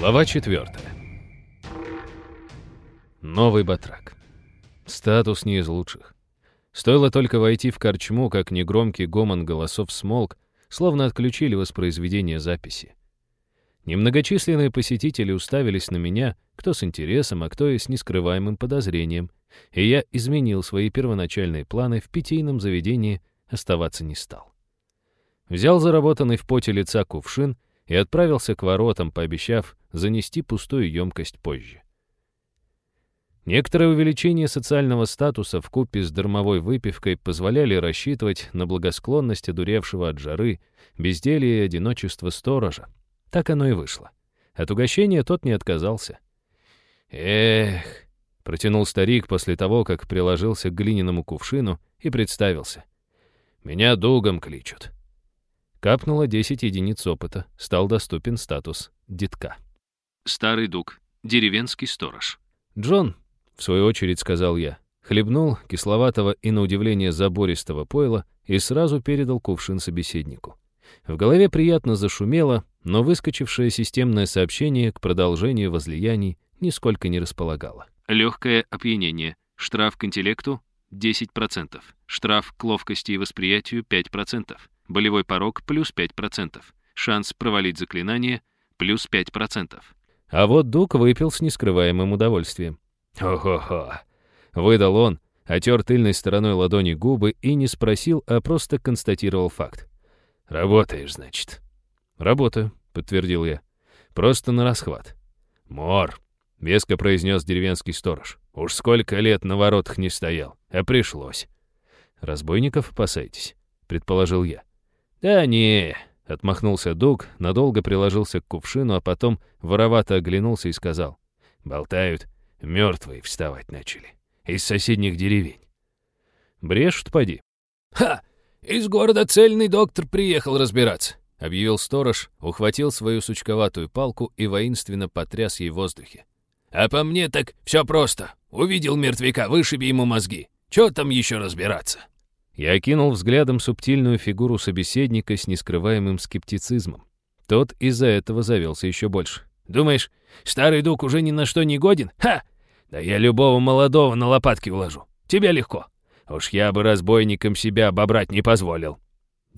Глава четвертая. Новый батрак. Статус не из лучших. Стоило только войти в корчму, как негромкий гомон голосов смолк, словно отключили воспроизведение записи. Немногочисленные посетители уставились на меня, кто с интересом, а кто и с нескрываемым подозрением, и я изменил свои первоначальные планы в питейном заведении, оставаться не стал. Взял заработанный в поте лица кувшин и отправился к воротам, пообещав занести пустую емкость позже. Некоторое увеличение социального статуса в купе с дармовой выпивкой позволяли рассчитывать на благосклонность одуревшего от жары, безделья и одиночества сторожа. Так оно и вышло. От угощения тот не отказался. «Эх!» — протянул старик после того, как приложился к глиняному кувшину и представился. «Меня дугом кличут». Капнуло 10 единиц опыта, стал доступен статус детка. Старый дуг. Деревенский сторож. «Джон», — в свою очередь сказал я, хлебнул кисловатого и, на удивление, забористого пойла и сразу передал кувшин собеседнику. В голове приятно зашумело, но выскочившее системное сообщение к продолжению возлияний нисколько не располагало. Легкое опьянение. Штраф к интеллекту 10%. Штраф к ловкости и восприятию 5%. Болевой порог плюс 5%. Шанс провалить заклинание плюс 5%. А вот Дук выпил с нескрываемым удовольствием. «Хо-хо-хо!» — выдал он, отер тыльной стороной ладони губы и не спросил, а просто констатировал факт. «Работаешь, значит?» «Работаю», — подтвердил я. «Просто на расхват». «Мор», — веско произнес деревенский сторож. «Уж сколько лет на воротах не стоял, а пришлось». «Разбойников опасаетесь», — предположил я. «Да не», — отмахнулся Дуг, надолго приложился к кувшину, а потом воровато оглянулся и сказал. «Болтают, мертвые вставать начали. Из соседних деревень». «Брешут, поди». «Ха! Из города цельный доктор приехал разбираться», — объявил сторож, ухватил свою сучковатую палку и воинственно потряс ей в воздухе. «А по мне так все просто. Увидел мертвяка, вышиби ему мозги. Чего там еще разбираться?» Я окинул взглядом субтильную фигуру собеседника с нескрываемым скептицизмом. Тот из-за этого завелся еще больше. «Думаешь, старый дух уже ни на что не годен? Ха! Да я любого молодого на лопатки уложу. Тебе легко. Уж я бы разбойникам себя обобрать не позволил».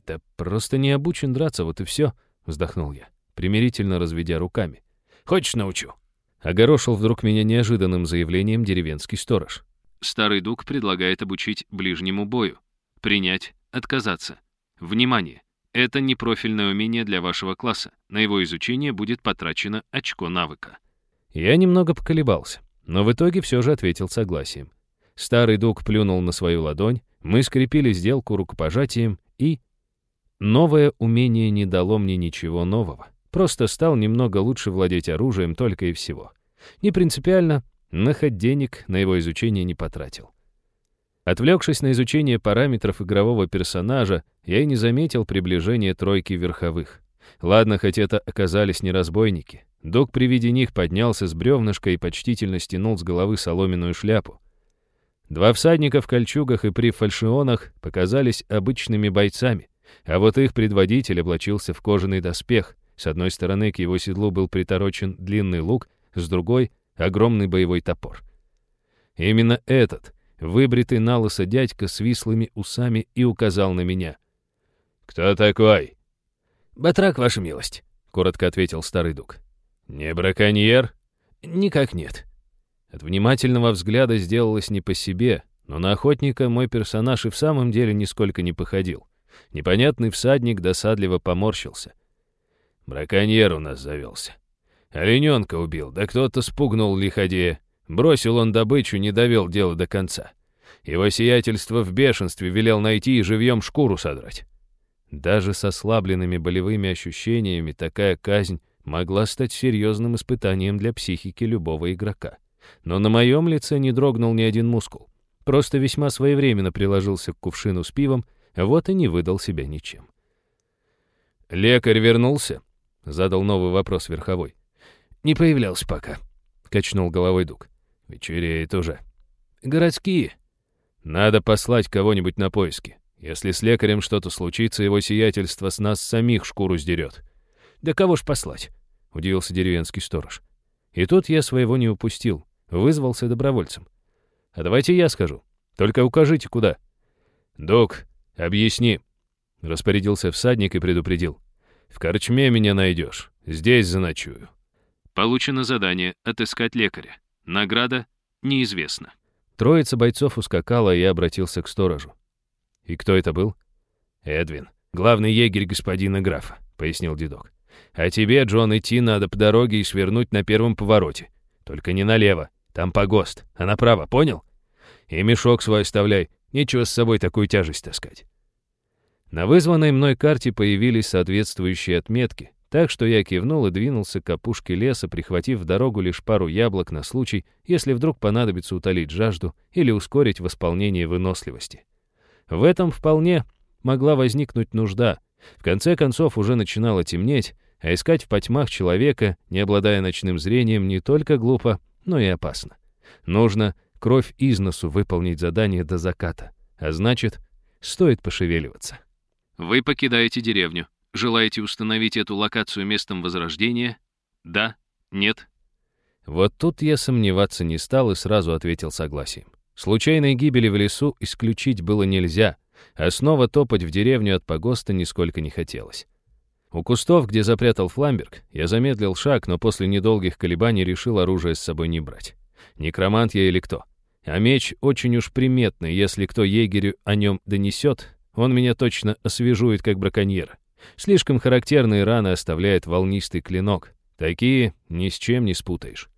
«Да просто не обучен драться, вот и все», — вздохнул я, примирительно разведя руками. «Хочешь, научу?» Огорошил вдруг меня неожиданным заявлением деревенский сторож. Старый дуг предлагает обучить ближнему бою. Принять, отказаться. Внимание! Это не профильное умение для вашего класса. На его изучение будет потрачено очко навыка. Я немного поколебался, но в итоге все же ответил согласием. Старый дуг плюнул на свою ладонь, мы скрепили сделку рукопожатием и... Новое умение не дало мне ничего нового. Просто стал немного лучше владеть оружием только и всего. Не принципиально, но хоть денег на его изучение не потратил. Отвлекшись на изучение параметров игрового персонажа, я и не заметил приближения тройки верховых. Ладно, хоть это оказались не разбойники. Док при виде них поднялся с бревнышка и почтительно стянул с головы соломенную шляпу. Два всадника в кольчугах и при фальшионах показались обычными бойцами, а вот их предводитель облачился в кожаный доспех. С одной стороны к его седлу был приторочен длинный лук, с другой — огромный боевой топор. Именно этот — Выбритый налысо дядька с вислыми усами и указал на меня. «Кто такой?» «Батрак, ваша милость», — коротко ответил старый дук. «Не браконьер?» «Никак нет». От внимательного взгляда сделалось не по себе, но на охотника мой персонаж и в самом деле нисколько не походил. Непонятный всадник досадливо поморщился. «Браконьер у нас завелся. Олененка убил, да кто-то спугнул лиходея. Бросил он добычу, не довел дело до конца. Его сиятельство в бешенстве велел найти и живьем шкуру содрать. Даже со ослабленными болевыми ощущениями такая казнь могла стать серьезным испытанием для психики любого игрока. Но на моем лице не дрогнул ни один мускул. Просто весьма своевременно приложился к кувшину с пивом, вот и не выдал себя ничем. «Лекарь вернулся?» — задал новый вопрос Верховой. «Не появлялся пока», — качнул головой Дуг. Вечереет уже. Городские. Надо послать кого-нибудь на поиски. Если с лекарем что-то случится, его сиятельство с нас самих шкуру сдерет. Да кого ж послать? — удивился деревенский сторож. И тут я своего не упустил, вызвался добровольцем. «А давайте я скажу. Только укажите, куда». «Док, объясни», — распорядился всадник и предупредил. «В корчме меня найдешь. Здесь заночую». Получено задание «Отыскать лекаря». Награда неизвестна. Троица бойцов ускакала, и я обратился к сторожу. «И кто это был?» «Эдвин, главный егерь господина графа», — пояснил дедок. «А тебе, Джон, идти надо по дороге и свернуть на первом повороте. Только не налево, там погост, а направо, понял? И мешок свой оставляй, нечего с собой такую тяжесть таскать». На вызванной мной карте появились соответствующие отметки, так что я кивнул и двинулся к опушке леса, прихватив в дорогу лишь пару яблок на случай, если вдруг понадобится утолить жажду или ускорить восполнение выносливости. В этом вполне могла возникнуть нужда. В конце концов уже начинало темнеть, а искать в потьмах человека, не обладая ночным зрением, не только глупо, но и опасно. Нужно кровь из носу выполнить задание до заката, а значит, стоит пошевеливаться. Вы покидаете деревню. Желаете установить эту локацию местом возрождения? Да? Нет? Вот тут я сомневаться не стал и сразу ответил согласием. Случайной гибели в лесу исключить было нельзя, а снова топать в деревню от погоста нисколько не хотелось. У кустов, где запрятал Фламберг, я замедлил шаг, но после недолгих колебаний решил оружие с собой не брать. Некромант я или кто? А меч очень уж приметный, если кто егерю о нем донесет, он меня точно освежует, как браконьера. Слишком характерные раны оставляет волнистый клинок. Такие ни с чем не спутаешь.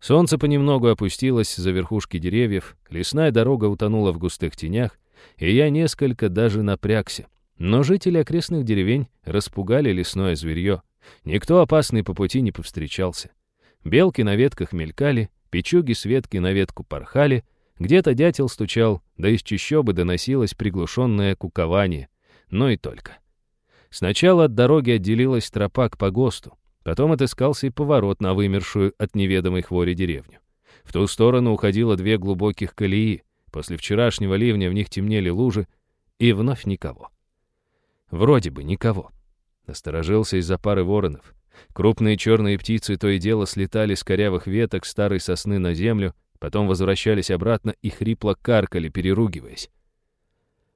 Солнце понемногу опустилось за верхушки деревьев, лесная дорога утонула в густых тенях, и я несколько даже напрягся. Но жители окрестных деревень распугали лесное зверье. Никто опасный по пути не повстречался. Белки на ветках мелькали, печуги с ветки на ветку порхали, где-то дятел стучал, да из чащобы доносилось приглушенное кукование. Но и только. Сначала от дороги отделилась тропа к погосту, потом отыскался и поворот на вымершую от неведомой хвори деревню. В ту сторону уходило две глубоких колеи, после вчерашнего ливня в них темнели лужи, и вновь никого. Вроде бы никого. Насторожился из-за пары воронов. Крупные черные птицы то и дело слетали с корявых веток старой сосны на землю, потом возвращались обратно и хрипло каркали, переругиваясь.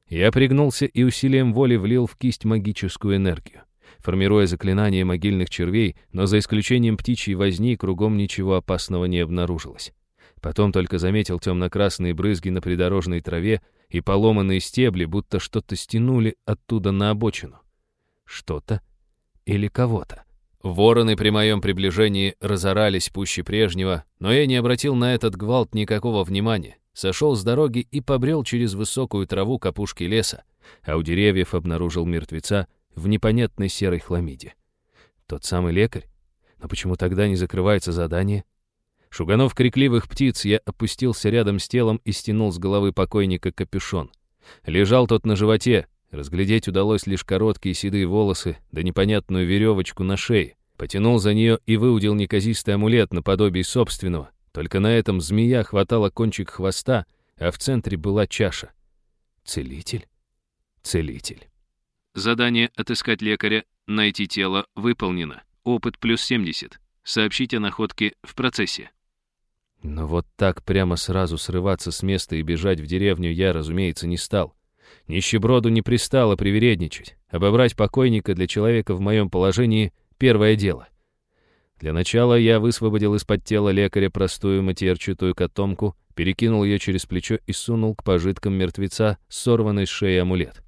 Я пригнулся и усилием воли влил в кисть магическую энергию. Формируя заклинание могильных червей, но за исключением птичьей возни кругом ничего опасного не обнаружилось. Потом только заметил темно-красные брызги на придорожной траве и поломанные стебли, будто что-то стянули оттуда на обочину. Что-то или кого-то. Вороны при моем приближении разорались пуще прежнего, но я не обратил на этот гвалт никакого внимания сошел с дороги и побрел через высокую траву к опушке леса, а у деревьев обнаружил мертвеца в непонятной серой хламиде. Тот самый лекарь? Но почему тогда не закрывается задание? Шуганов крикливых птиц, я опустился рядом с телом и стянул с головы покойника капюшон. Лежал тот на животе, разглядеть удалось лишь короткие седые волосы да непонятную веревочку на шее. Потянул за нее и выудил неказистый амулет наподобие собственного, только на этом змея хватала кончик хвоста, а в центре была чаша. Целитель? Целитель. Задание «Отыскать лекаря», «Найти тело» выполнено. Опыт плюс 70. Сообщить о находке в процессе. Но вот так прямо сразу срываться с места и бежать в деревню я, разумеется, не стал. Нищеброду не пристало привередничать. Обобрать покойника для человека в моем положении — первое дело. Для начала я высвободил из-под тела лекаря простую матерчатую котомку, перекинул ее через плечо и сунул к пожиткам мертвеца сорванный с шеи амулет.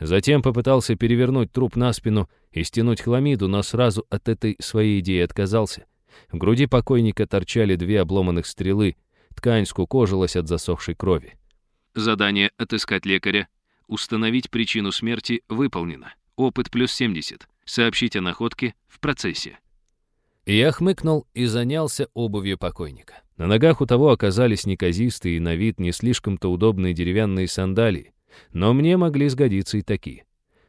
Затем попытался перевернуть труп на спину и стянуть хламиду, но сразу от этой своей идеи отказался. В груди покойника торчали две обломанных стрелы, ткань скукожилась от засохшей крови. Задание «Отыскать лекаря». Установить причину смерти выполнено. Опыт плюс 70. Сообщить о находке в процессе. Я хмыкнул и занялся обувью покойника. На ногах у того оказались неказистые и на вид не слишком-то удобные деревянные сандалии, но мне могли сгодиться и такие.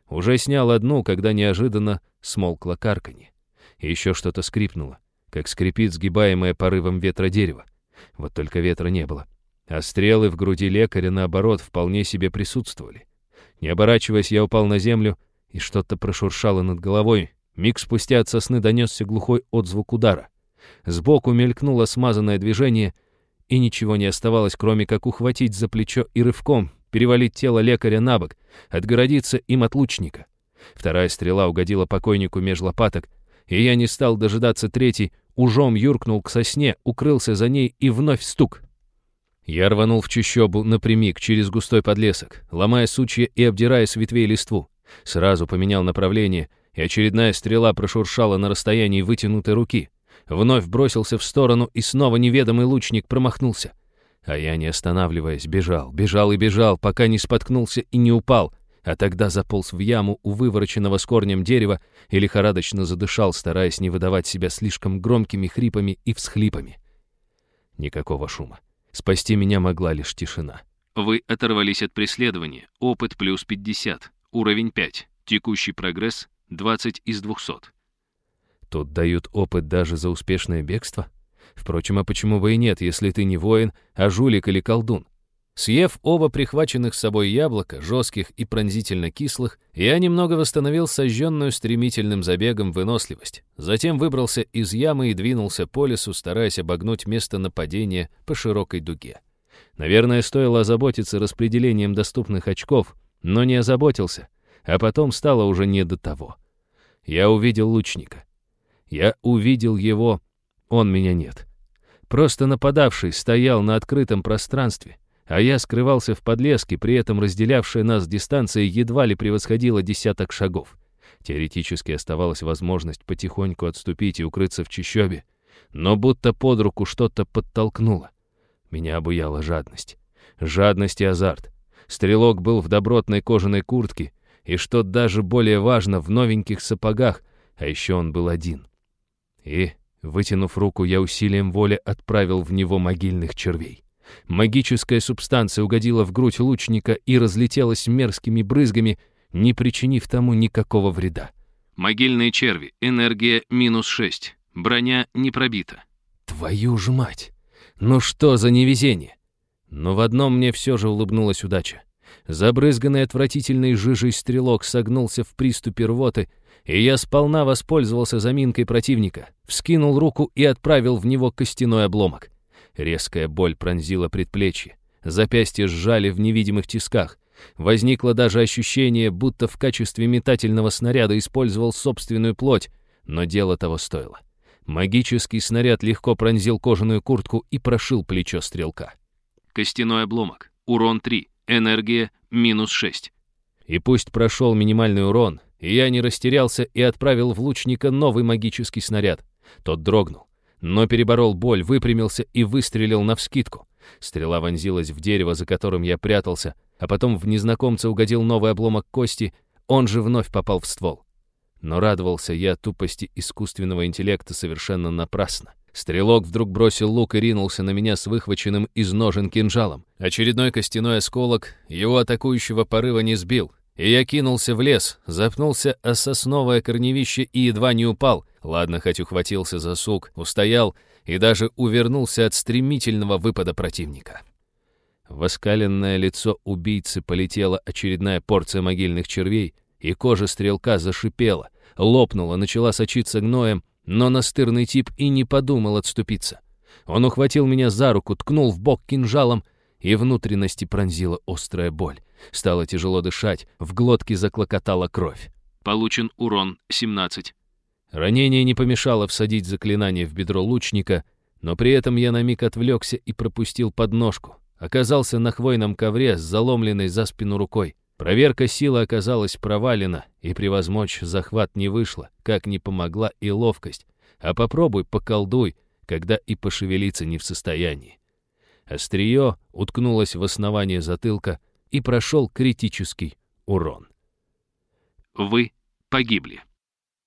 Уже снял одну, когда неожиданно смолкло карканье. И еще что-то скрипнуло, как скрипит сгибаемое порывом ветра дерево. Вот только ветра не было. А стрелы в груди лекаря, наоборот, вполне себе присутствовали. Не оборачиваясь, я упал на землю, и что-то прошуршало над головой, Миг спустя от сосны донесся глухой отзвук удара. Сбоку мелькнуло смазанное движение, и ничего не оставалось, кроме как ухватить за плечо и рывком перевалить тело лекаря на бок, отгородиться им от лучника. Вторая стрела угодила покойнику меж лопаток, и я не стал дожидаться третий, ужом юркнул к сосне, укрылся за ней и вновь стук. Я рванул в чащобу напрямик через густой подлесок, ломая сучья и обдирая с ветвей листву. Сразу поменял направление, и очередная стрела прошуршала на расстоянии вытянутой руки. Вновь бросился в сторону, и снова неведомый лучник промахнулся. А я, не останавливаясь, бежал, бежал и бежал, пока не споткнулся и не упал, а тогда заполз в яму у вывороченного с корнем дерева и лихорадочно задышал, стараясь не выдавать себя слишком громкими хрипами и всхлипами. Никакого шума. Спасти меня могла лишь тишина. Вы оторвались от преследования. Опыт плюс 50. Уровень 5. Текущий прогресс 20 из 200. Тут дают опыт даже за успешное бегство? Впрочем, а почему бы и нет, если ты не воин, а жулик или колдун? Съев оба прихваченных с собой яблока, жестких и пронзительно кислых, я немного восстановил сожженную стремительным забегом выносливость. Затем выбрался из ямы и двинулся по лесу, стараясь обогнуть место нападения по широкой дуге. Наверное, стоило озаботиться распределением доступных очков, но не озаботился, а потом стало уже не до того. Я увидел лучника. Я увидел его, он меня нет. Просто нападавший стоял на открытом пространстве — а я скрывался в подлеске, при этом разделявшая нас дистанция едва ли превосходила десяток шагов. Теоретически оставалась возможность потихоньку отступить и укрыться в чащобе, но будто под руку что-то подтолкнуло. Меня обуяла жадность. Жадность и азарт. Стрелок был в добротной кожаной куртке, и, что даже более важно, в новеньких сапогах, а еще он был один. И, вытянув руку, я усилием воли отправил в него могильных червей. Магическая субстанция угодила в грудь лучника и разлетелась мерзкими брызгами, не причинив тому никакого вреда. Могильные черви. Энергия минус 6. Броня не пробита. Твою ж мать! Ну что за невезение? Но в одном мне все же улыбнулась удача. Забрызганный отвратительной жижей стрелок согнулся в приступе рвоты, и я сполна воспользовался заминкой противника, вскинул руку и отправил в него костяной обломок. Резкая боль пронзила предплечье. Запястья сжали в невидимых тисках. Возникло даже ощущение, будто в качестве метательного снаряда использовал собственную плоть, но дело того стоило. Магический снаряд легко пронзил кожаную куртку и прошил плечо стрелка. Костяной обломок. Урон 3. Энергия минус 6. И пусть прошел минимальный урон, я не растерялся и отправил в лучника новый магический снаряд. Тот дрогнул но переборол боль, выпрямился и выстрелил навскидку. Стрела вонзилась в дерево, за которым я прятался, а потом в незнакомца угодил новый обломок кости, он же вновь попал в ствол. Но радовался я тупости искусственного интеллекта совершенно напрасно. Стрелок вдруг бросил лук и ринулся на меня с выхваченным из ножен кинжалом. Очередной костяной осколок его атакующего порыва не сбил, и я кинулся в лес, запнулся о сосновое корневище и едва не упал. Ладно, хоть ухватился за сук, устоял и даже увернулся от стремительного выпада противника. В оскаленное лицо убийцы полетела очередная порция могильных червей, и кожа стрелка зашипела, лопнула, начала сочиться гноем, но настырный тип и не подумал отступиться. Он ухватил меня за руку, ткнул в бок кинжалом, и внутренности пронзила острая боль. Стало тяжело дышать, в глотке заклокотала кровь. Получен урон 17. Ранение не помешало всадить заклинание в бедро лучника, но при этом я на миг отвлекся и пропустил подножку. Оказался на хвойном ковре с заломленной за спину рукой. Проверка силы оказалась провалена, и превозмочь захват не вышло, как не помогла и ловкость. А попробуй, поколдуй, когда и пошевелиться не в состоянии. Острие уткнулось в основание затылка, и прошел критический урон. Вы погибли.